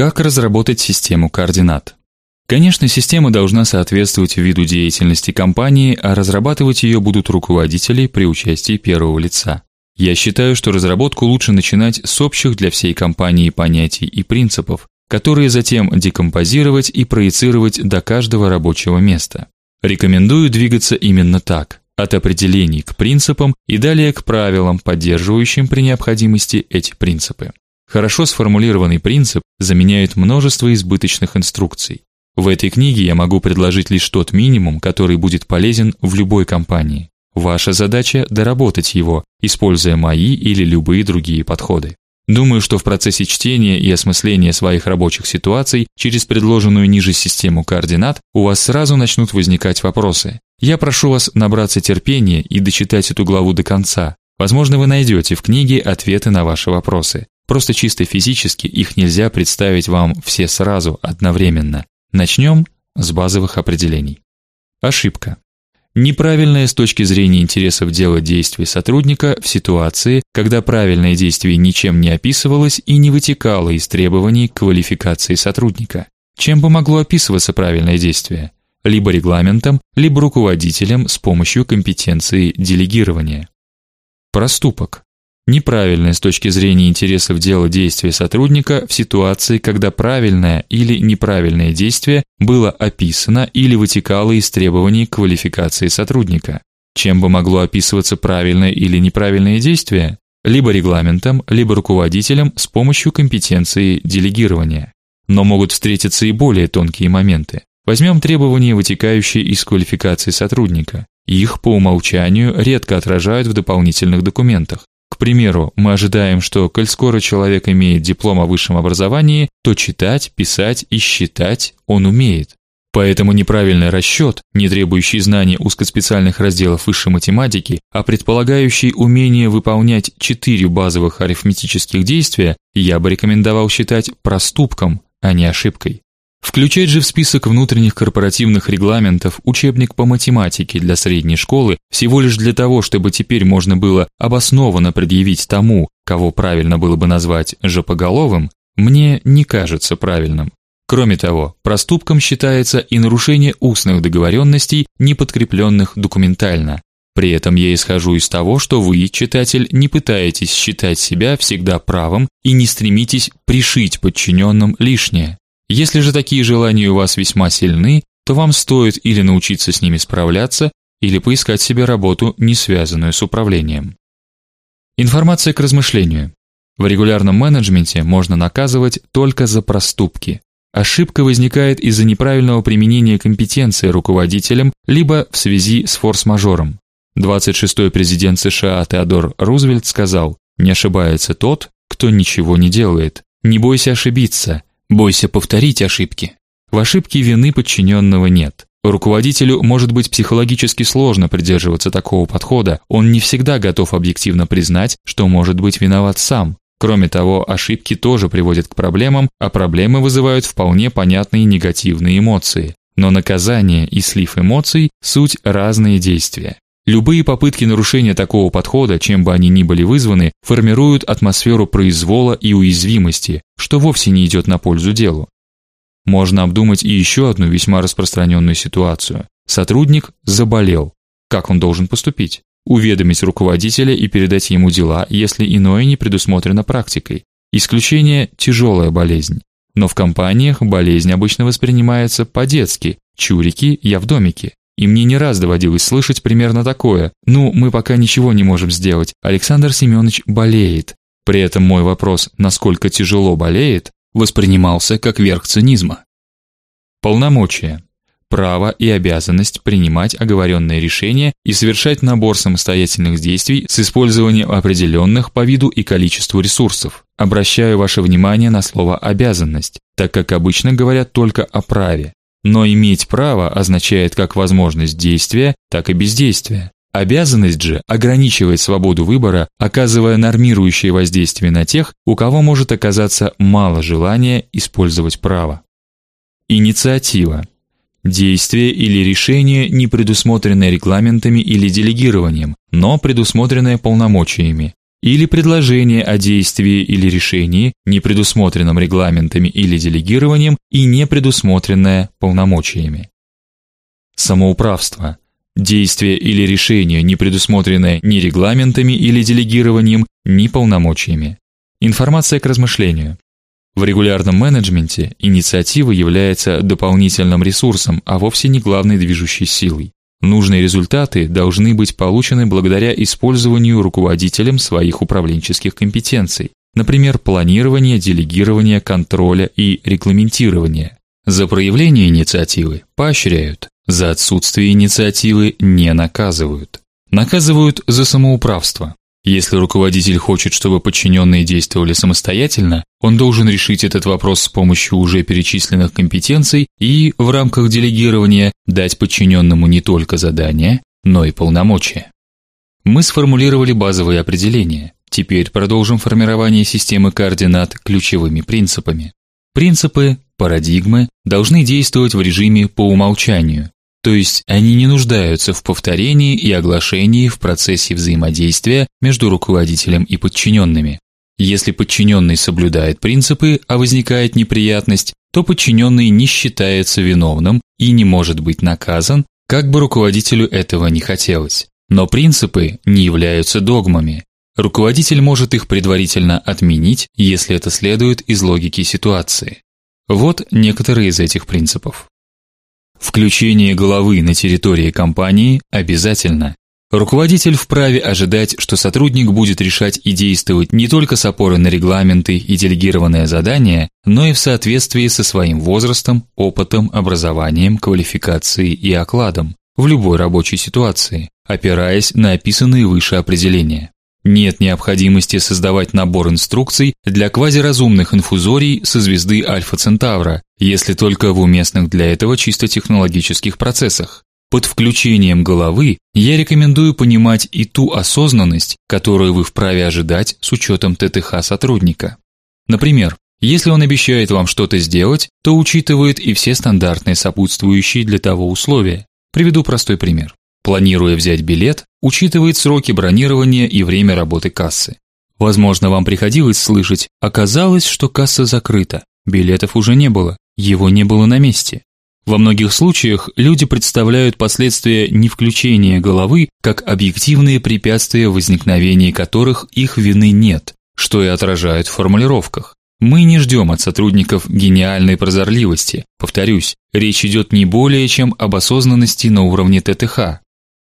Как разработать систему координат? Конечно, система должна соответствовать виду деятельности компании, а разрабатывать ее будут руководители при участии первого лица. Я считаю, что разработку лучше начинать с общих для всей компании понятий и принципов, которые затем декомпозировать и проецировать до каждого рабочего места. Рекомендую двигаться именно так: от определений к принципам и далее к правилам, поддерживающим при необходимости эти принципы. Хорошо сформулированный принцип заменяет множество избыточных инструкций. В этой книге я могу предложить лишь тот минимум, который будет полезен в любой компании. Ваша задача доработать его, используя мои или любые другие подходы. Думаю, что в процессе чтения и осмысления своих рабочих ситуаций через предложенную ниже систему координат у вас сразу начнут возникать вопросы. Я прошу вас набраться терпения и дочитать эту главу до конца. Возможно, вы найдете в книге ответы на ваши вопросы. Просто чисто физически их нельзя представить вам все сразу одновременно. Начнем с базовых определений. Ошибка. Неправильное с точки зрения интересов дела действие сотрудника в ситуации, когда правильное действие ничем не описывалось и не вытекало из требований к квалификации сотрудника. Чем бы могло описываться правильное действие? Либо регламентом, либо руководителем с помощью компетенции делегирования. Проступок неправильное с точки зрения интересов дела действие сотрудника в ситуации, когда правильное или неправильное действие было описано или вытекало из требований квалификации сотрудника. Чем бы могло описываться правильное или неправильное действие? Либо регламентом, либо руководителем с помощью компетенции делегирования. Но могут встретиться и более тонкие моменты. Возьмем требования, вытекающие из квалификации сотрудника. Их по умолчанию редко отражают в дополнительных документах. Примеру, мы ожидаем, что коль скоро человек имеет диплом о высшем образовании, то читать, писать и считать он умеет. Поэтому неправильный расчет, не требующий знаний узкоспециальных разделов высшей математики, а предполагающий умение выполнять четыре базовых арифметических действия, я бы рекомендовал считать проступком, а не ошибкой. Включать же в список внутренних корпоративных регламентов учебник по математике для средней школы всего лишь для того, чтобы теперь можно было обоснованно предъявить тому, кого правильно было бы назвать жопоголовым, мне не кажется правильным. Кроме того, проступком считается и нарушение устных договоренностей, не подкрепленных документально. При этом я исхожу из того, что вы, читатель, не пытаетесь считать себя всегда правым и не стремитесь пришить подчиненным лишнее. Если же такие желания у вас весьма сильны, то вам стоит или научиться с ними справляться, или поискать себе работу, не связанную с управлением. Информация к размышлению. В регулярном менеджменте можно наказывать только за проступки. Ошибка возникает из-за неправильного применения компетенции руководителем либо в связи с форс-мажором. 26-й президент США Теодор Рузвельт сказал: "Не ошибается тот, кто ничего не делает. Не бойся ошибиться, Бойся повторить ошибки. В ошибке вины подчиненного нет. Руководителю может быть психологически сложно придерживаться такого подхода. Он не всегда готов объективно признать, что может быть виноват сам. Кроме того, ошибки тоже приводят к проблемам, а проблемы вызывают вполне понятные негативные эмоции. Но наказание и слив эмоций суть разные действия. Любые попытки нарушения такого подхода, чем бы они ни были вызваны, формируют атмосферу произвола и уязвимости, что вовсе не идет на пользу делу. Можно обдумать и еще одну весьма распространенную ситуацию. Сотрудник заболел. Как он должен поступить? Уведомить руководителя и передать ему дела, если иное не предусмотрено практикой. Исключение тяжелая болезнь. Но в компаниях болезнь обычно воспринимается по-детски: чурики, я в домике. И мне не раз доводилось слышать примерно такое: "Ну, мы пока ничего не можем сделать. Александр Семенович болеет". При этом мой вопрос, насколько тяжело болеет, воспринимался как верх цинизма. Полномочия право и обязанность принимать оговоренные решения и совершать набор самостоятельных действий с использованием определенных по виду и количеству ресурсов. Обращаю ваше внимание на слово обязанность, так как обычно говорят только о праве. Но иметь право означает как возможность действия, так и бездействия. Обязанность же ограничивает свободу выбора, оказывая нормирующее воздействие на тех, у кого может оказаться мало желания использовать право. Инициатива действие или решение, не предусмотренное регламентами или делегированием, но предусмотренное полномочиями. Или предложение о действии или решении, не предусмотренном регламентами или делегированием и не предусмотренное полномочиями. Самоуправство действие или решение, не предусмотренное ни регламентами или делегированием, ни полномочиями. Информация к размышлению. В регулярном менеджменте инициатива является дополнительным ресурсом, а вовсе не главной движущей силой. Нужные результаты должны быть получены благодаря использованию руководителем своих управленческих компетенций, например, планирования, делегирования, контроля и регламентирования. За проявление инициативы поощряют, за отсутствие инициативы не наказывают. Наказывают за самоуправство. Если руководитель хочет, чтобы подчиненные действовали самостоятельно, он должен решить этот вопрос с помощью уже перечисленных компетенций и в рамках делегирования дать подчиненному не только задания, но и полномочия. Мы сформулировали базовые определения. Теперь продолжим формирование системы координат ключевыми принципами. Принципы, парадигмы должны действовать в режиме по умолчанию, то есть они не нуждаются в повторении и оглашении в процессе взаимодействия между руководителем и подчиненными. Если подчиненный соблюдает принципы, а возникает неприятность, то подчиненный не считается виновным и не может быть наказан, как бы руководителю этого не хотелось. Но принципы не являются догмами. Руководитель может их предварительно отменить, если это следует из логики ситуации. Вот некоторые из этих принципов. Включение головы на территории компании обязательно. Руководитель вправе ожидать, что сотрудник будет решать и действовать не только с опорой на регламенты и делегированные задания, но и в соответствии со своим возрастом, опытом, образованием, квалификацией и окладом в любой рабочей ситуации, опираясь на описанные выше определения. Нет необходимости создавать набор инструкций для квазиразумных инфузорий со звезды Альфа Центавра, если только в уместных для этого чисто технологических процессах. Под включением головы я рекомендую понимать и ту осознанность, которую вы вправе ожидать с учетом ТТХ сотрудника. Например, если он обещает вам что-то сделать, то учитывает и все стандартные сопутствующие для того условия. Приведу простой пример. Планируя взять билет, учитывает сроки бронирования и время работы кассы. Возможно, вам приходилось слышать: оказалось, что касса закрыта, билетов уже не было, его не было на месте. Во многих случаях люди представляют последствия невключения головы как объективные препятствия, возникновения которых их вины нет, что и отражают в формулировках. Мы не ждем от сотрудников гениальной прозорливости. Повторюсь, речь идет не более чем об осознанности на уровне ТТХ.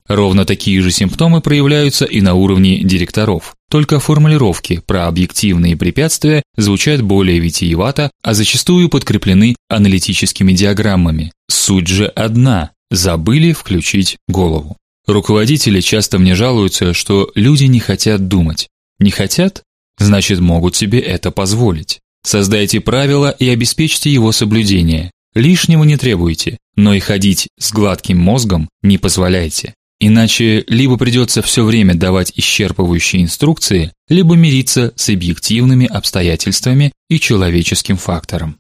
Ровно такие же симптомы проявляются и на уровне директоров. Только формулировки про объективные препятствия звучат более витиевато, а зачастую подкреплены аналитическими диаграммами. Суть же одна забыли включить голову. Руководители часто мне жалуются, что люди не хотят думать. Не хотят? Значит, могут себе это позволить. Создайте правила и обеспечьте его соблюдение. Лишнего не требуйте, но и ходить с гладким мозгом не позволяйте. Иначе либо придется все время давать исчерпывающие инструкции, либо мириться с объективными обстоятельствами и человеческим фактором.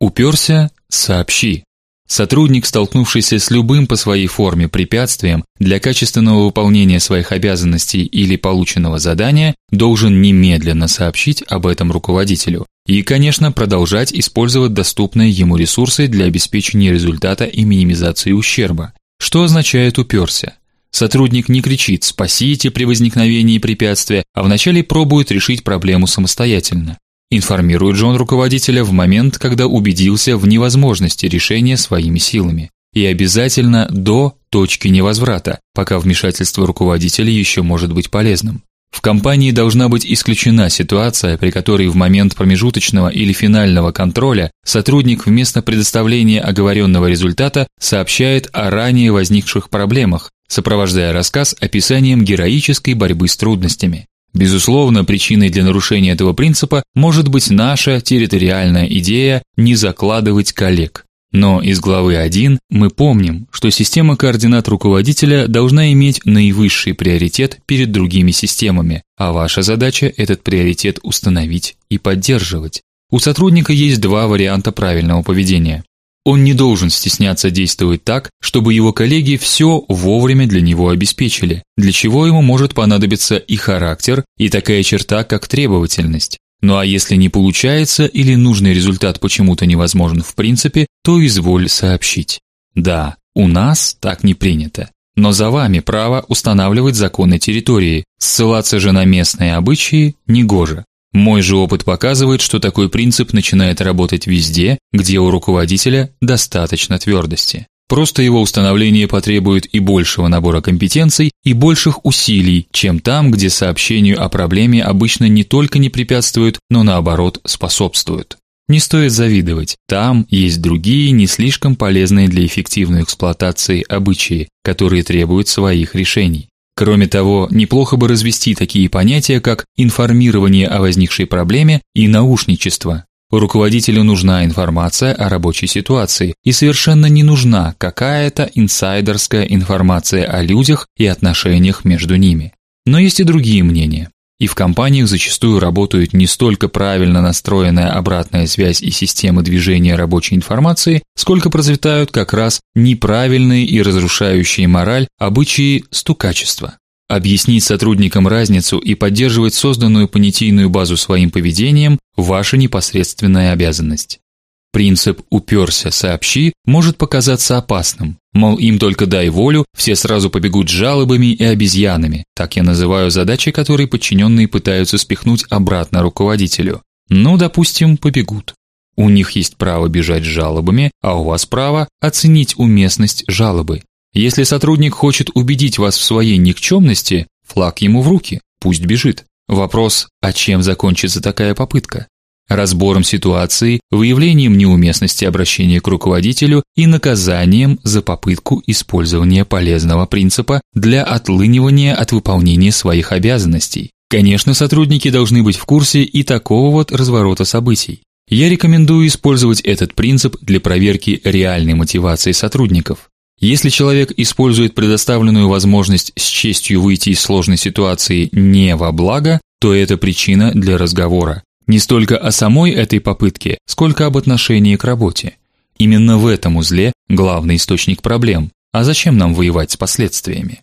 Уперся – сообщи. Сотрудник, столкнувшийся с любым по своей форме препятствием для качественного выполнения своих обязанностей или полученного задания, должен немедленно сообщить об этом руководителю и, конечно, продолжать использовать доступные ему ресурсы для обеспечения результата и минимизации ущерба. Что означает уперся? Сотрудник не кричит «спасите» при возникновении препятствия, а вначале пробует решить проблему самостоятельно. Информирует же он руководителя в момент, когда убедился в невозможности решения своими силами. И обязательно до точки невозврата, пока вмешательство руководителя еще может быть полезным. В компании должна быть исключена ситуация, при которой в момент промежуточного или финального контроля сотрудник вместо предоставления оговоренного результата сообщает о ранее возникших проблемах, сопровождая рассказ описанием героической борьбы с трудностями. Безусловно, причиной для нарушения этого принципа может быть наша территориальная идея не закладывать коллег. Но из главы 1 мы помним, что система координат руководителя должна иметь наивысший приоритет перед другими системами, а ваша задача этот приоритет установить и поддерживать. У сотрудника есть два варианта правильного поведения. Он не должен стесняться действовать так, чтобы его коллеги все вовремя для него обеспечили, для чего ему может понадобиться и характер, и такая черта, как требовательность. Ну а если не получается или нужный результат почему-то невозможен в принципе, то изволь сообщить. Да, у нас так не принято. Но за вами право устанавливать законы территории. Ссылаться же на местные обычаи негоже. Мой же опыт показывает, что такой принцип начинает работать везде, где у руководителя достаточно твердости. Просто его установление потребует и большего набора компетенций, и больших усилий, чем там, где сообщению о проблеме обычно не только не препятствуют, но наоборот способствуют. Не стоит завидовать. Там есть другие, не слишком полезные для эффективной эксплуатации обычаи, которые требуют своих решений. Кроме того, неплохо бы развести такие понятия, как информирование о возникшей проблеме и наушничество. Руководителю нужна информация о рабочей ситуации, и совершенно не нужна какая-то инсайдерская информация о людях и отношениях между ними. Но есть и другие мнения. И в компаниях зачастую работают не столько правильно настроенная обратная связь и системы движения рабочей информации, сколько процветают как раз неправильные и разрушающие мораль обычаи стукачества. Объяснить сотрудникам разницу и поддерживать созданную понятийную базу своим поведением ваша непосредственная обязанность. Принцип уперся, сообщи может показаться опасным. Мол, им только дай волю, все сразу побегут жалобами и обезьянами. Так я называю задачи, которые подчиненные пытаются спихнуть обратно руководителю. Ну, допустим, побегут. У них есть право бежать с жалобами, а у вас право оценить уместность жалобы. Если сотрудник хочет убедить вас в своей никчемности, флаг ему в руки, пусть бежит. Вопрос: а чем закончится такая попытка? разбором ситуации, выявлением неуместности обращения к руководителю и наказанием за попытку использования полезного принципа для отлынивания от выполнения своих обязанностей. Конечно, сотрудники должны быть в курсе и такого вот разворота событий. Я рекомендую использовать этот принцип для проверки реальной мотивации сотрудников. Если человек использует предоставленную возможность с честью выйти из сложной ситуации не во благо, то это причина для разговора. Не столько о самой этой попытке, сколько об отношении к работе. Именно в этом узле главный источник проблем. А зачем нам воевать с последствиями?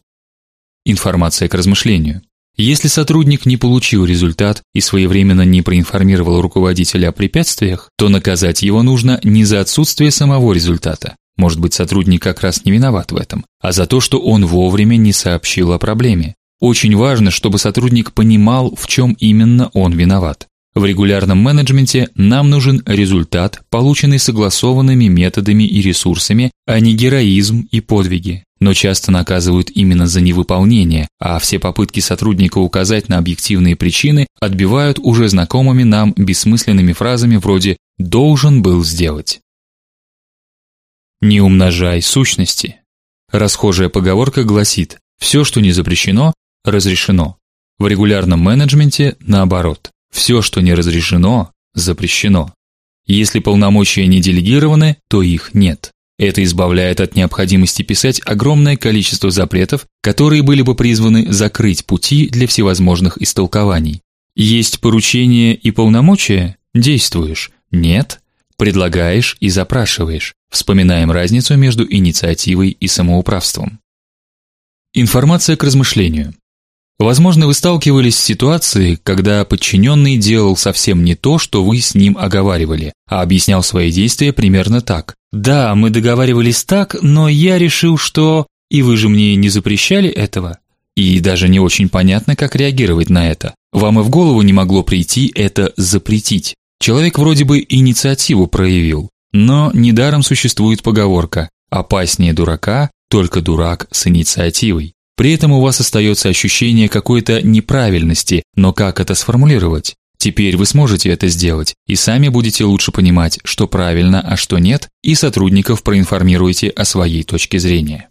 Информация к размышлению. Если сотрудник не получил результат и своевременно не проинформировал руководителя о препятствиях, то наказать его нужно не за отсутствие самого результата. Может быть, сотрудник как раз не виноват в этом, а за то, что он вовремя не сообщил о проблеме. Очень важно, чтобы сотрудник понимал, в чем именно он виноват. В регулярном менеджменте нам нужен результат, полученный согласованными методами и ресурсами, а не героизм и подвиги. Но часто наказывают именно за невыполнение, а все попытки сотрудника указать на объективные причины отбивают уже знакомыми нам бессмысленными фразами вроде должен был сделать. Не умножай сущности. Расхожая поговорка гласит: все, что не запрещено, разрешено. В регулярном менеджменте наоборот. Все, что не разрешено, запрещено. Если полномочия не делегированы, то их нет. Это избавляет от необходимости писать огромное количество запретов, которые были бы призваны закрыть пути для всевозможных истолкований. Есть поручение и полномочия действуешь. Нет предлагаешь и запрашиваешь. Вспоминаем разницу между инициативой и самоуправством. Информация к размышлению. Возможно, вы сталкивались с ситуацией, когда подчиненный делал совсем не то, что вы с ним оговаривали, а объяснял свои действия примерно так: "Да, мы договаривались так, но я решил, что и вы же мне не запрещали этого". И даже не очень понятно, как реагировать на это. Вам и в голову не могло прийти это запретить. Человек вроде бы инициативу проявил, но недаром существует поговорка: опаснее дурака только дурак с инициативой. При этом у вас остается ощущение какой-то неправильности, но как это сформулировать? Теперь вы сможете это сделать и сами будете лучше понимать, что правильно, а что нет, и сотрудников проинформируете о своей точке зрения.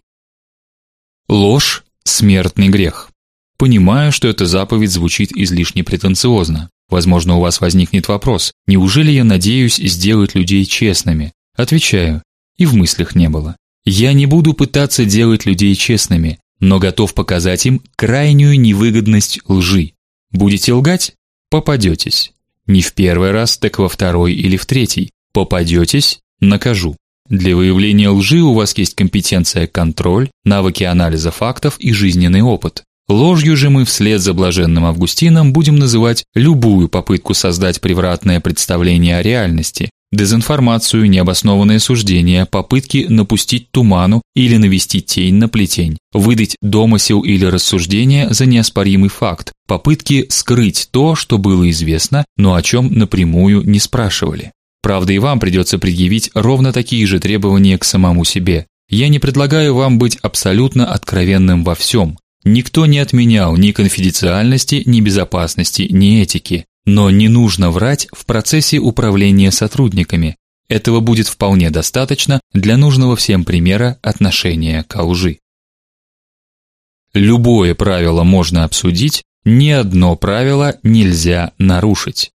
Ложь смертный грех. Понимаю, что эта заповедь звучит излишне претенциозно. Возможно, у вас возникнет вопрос: неужели я надеюсь сделать людей честными? Отвечаю: и в мыслях не было. Я не буду пытаться делать людей честными, но готов показать им крайнюю невыгодность лжи. Будете лгать попадетесь. Не в первый раз, так во второй или в третий. Попадетесь накажу. Для выявления лжи у вас есть компетенция контроль, навыки анализа фактов и жизненный опыт. Ложью же мы вслед за блаженным Августином будем называть любую попытку создать превратное представление о реальности, дезинформацию, необоснованные суждения, попытки напустить туману или навести тень на плетень, выдать домысел или рассуждение за неоспоримый факт, попытки скрыть то, что было известно, но о чем напрямую не спрашивали. Правда, и вам придется предъявить ровно такие же требования к самому себе. Я не предлагаю вам быть абсолютно откровенным во всем. Никто не отменял ни конфиденциальности, ни безопасности, ни этики. Но не нужно врать в процессе управления сотрудниками. Этого будет вполне достаточно для нужного всем примера отношения к лжи. Любое правило можно обсудить, ни одно правило нельзя нарушить.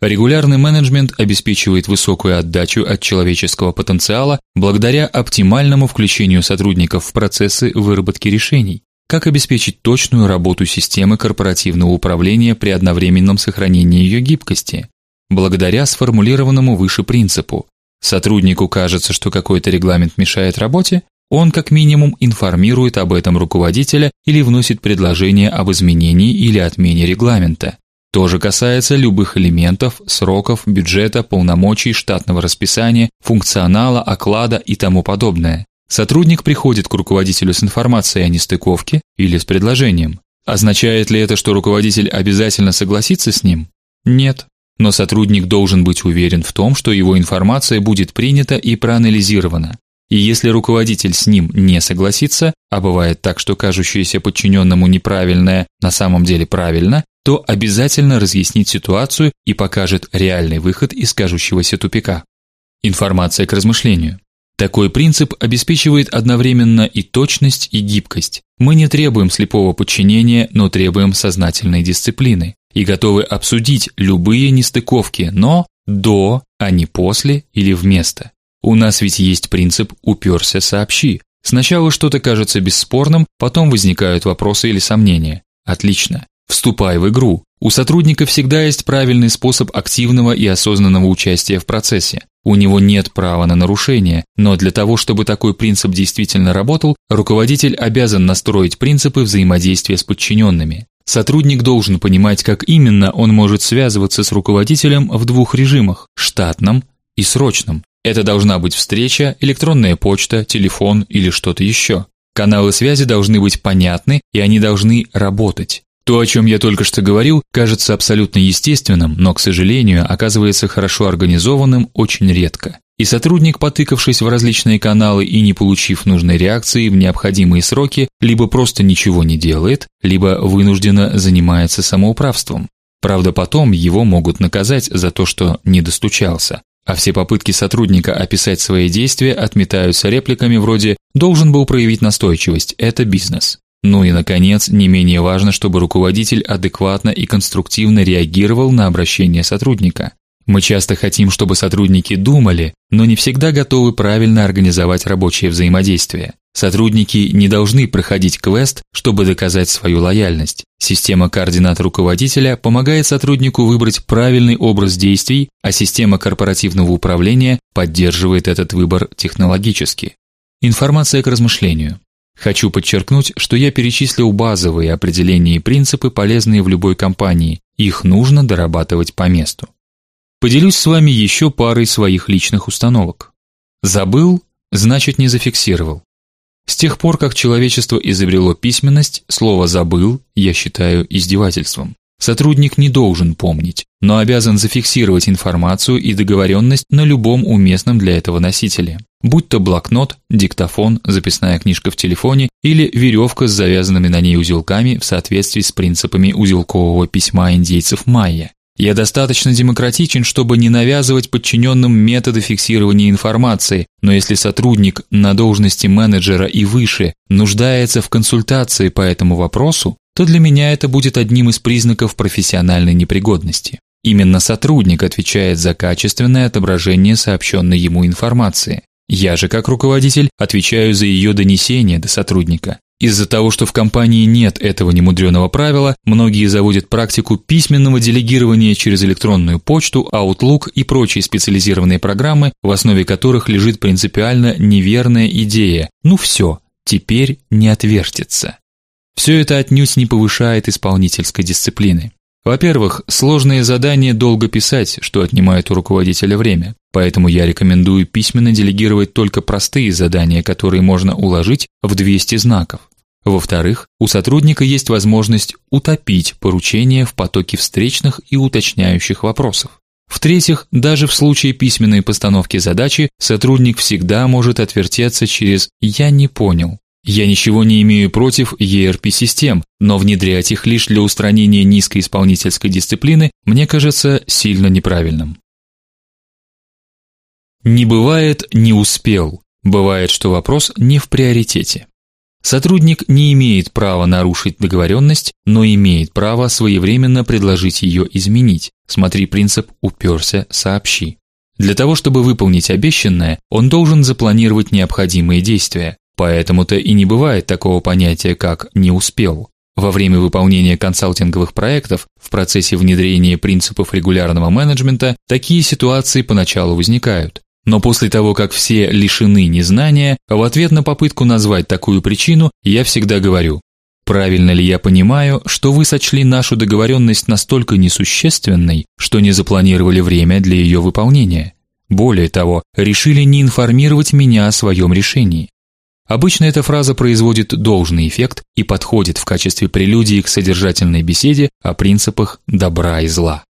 Регулярный менеджмент обеспечивает высокую отдачу от человеческого потенциала благодаря оптимальному включению сотрудников в процессы выработки решений. Как обеспечить точную работу системы корпоративного управления при одновременном сохранении ее гибкости? Благодаря сформулированному выше принципу. Сотруднику кажется, что какой-то регламент мешает работе, он как минимум информирует об этом руководителя или вносит предложение об изменении или отмене регламента. То же касается любых элементов, сроков, бюджета, полномочий, штатного расписания, функционала, оклада и тому подобное. Сотрудник приходит к руководителю с информацией о нестыковке или с предложением. Означает ли это, что руководитель обязательно согласится с ним? Нет. Но сотрудник должен быть уверен в том, что его информация будет принята и проанализирована. И если руководитель с ним не согласится, а бывает так, что кажущееся подчиненному неправильное на самом деле правильно, то обязательно разъяснит ситуацию и покажет реальный выход из кажущегося тупика. Информация к размышлению. Такой принцип обеспечивает одновременно и точность, и гибкость. Мы не требуем слепого подчинения, но требуем сознательной дисциплины и готовы обсудить любые нестыковки, но до, а не после или вместо. У нас ведь есть принцип уперся сообщи. Сначала что-то кажется бесспорным, потом возникают вопросы или сомнения. Отлично. Вступай в игру. У сотрудника всегда есть правильный способ активного и осознанного участия в процессе. У него нет права на нарушение, но для того, чтобы такой принцип действительно работал, руководитель обязан настроить принципы взаимодействия с подчиненными. Сотрудник должен понимать, как именно он может связываться с руководителем в двух режимах: штатном и срочном. Это должна быть встреча, электронная почта, телефон или что-то еще. Каналы связи должны быть понятны, и они должны работать. То, о чем я только что говорил, кажется абсолютно естественным, но, к сожалению, оказывается хорошо организованным очень редко. И сотрудник, потыкавшись в различные каналы и не получив нужной реакции в необходимые сроки, либо просто ничего не делает, либо вынужденно занимается самоуправством. Правда, потом его могут наказать за то, что не достучался. А все попытки сотрудника описать свои действия отметаются репликами вроде должен был проявить настойчивость это бизнес. Ну и наконец, не менее важно, чтобы руководитель адекватно и конструктивно реагировал на обращение сотрудника. Мы часто хотим, чтобы сотрудники думали, но не всегда готовы правильно организовать рабочее взаимодействие. Сотрудники не должны проходить квест, чтобы доказать свою лояльность. Система координат руководителя помогает сотруднику выбрать правильный образ действий, а система корпоративного управления поддерживает этот выбор технологически. Информация к размышлению. Хочу подчеркнуть, что я перечислил базовые определения и принципы, полезные в любой компании. Их нужно дорабатывать по месту. Поделюсь с вами еще парой своих личных установок. Забыл значит не зафиксировал. С тех пор, как человечество изобрело письменность, слово забыл я считаю издевательством. Сотрудник не должен помнить, но обязан зафиксировать информацию и договоренность на любом уместном для этого носителе. Будь то блокнот, диктофон, записная книжка в телефоне или веревка с завязанными на ней узелками в соответствии с принципами узелкового письма индейцев майя. Я достаточно демократичен, чтобы не навязывать подчиненным методы фиксирования информации, но если сотрудник на должности менеджера и выше нуждается в консультации по этому вопросу, то для меня это будет одним из признаков профессиональной непригодности. Именно сотрудник отвечает за качественное отображение сообщенной ему информации. Я же, как руководитель, отвечаю за ее донесение до сотрудника. Из-за того, что в компании нет этого немудреного правила, многие заводят практику письменного делегирования через электронную почту, Outlook и прочие специализированные программы, в основе которых лежит принципиально неверная идея: ну все, теперь не отвертится. Все это отнюдь не повышает исполнительской дисциплины. Во-первых, сложные задания долго писать, что отнимает у руководителя время. Поэтому я рекомендую письменно делегировать только простые задания, которые можно уложить в 200 знаков. Во-вторых, у сотрудника есть возможность утопить поручение в потоке встречных и уточняющих вопросов. В-третьих, даже в случае письменной постановки задачи сотрудник всегда может отвертеться через я не понял. Я ничего не имею против ERP-систем, но внедрять их лишь для устранения низкой исполнительской дисциплины мне кажется сильно неправильным. Не бывает не успел. Бывает, что вопрос не в приоритете. Сотрудник не имеет права нарушить договоренность, но имеет право своевременно предложить ее изменить. Смотри принцип уперся, сообщи. Для того, чтобы выполнить обещанное, он должен запланировать необходимые действия. Поэтому-то и не бывает такого понятия, как не успел. Во время выполнения консалтинговых проектов в процессе внедрения принципов регулярного менеджмента такие ситуации поначалу возникают. Но после того, как все лишены незнания, в ответ на попытку назвать такую причину, я всегда говорю: Правильно ли я понимаю, что вы сочли нашу договоренность настолько несущественной, что не запланировали время для ее выполнения? Более того, решили не информировать меня о своем решении. Обычно эта фраза производит должный эффект и подходит в качестве прелюдии к содержательной беседе о принципах добра и зла.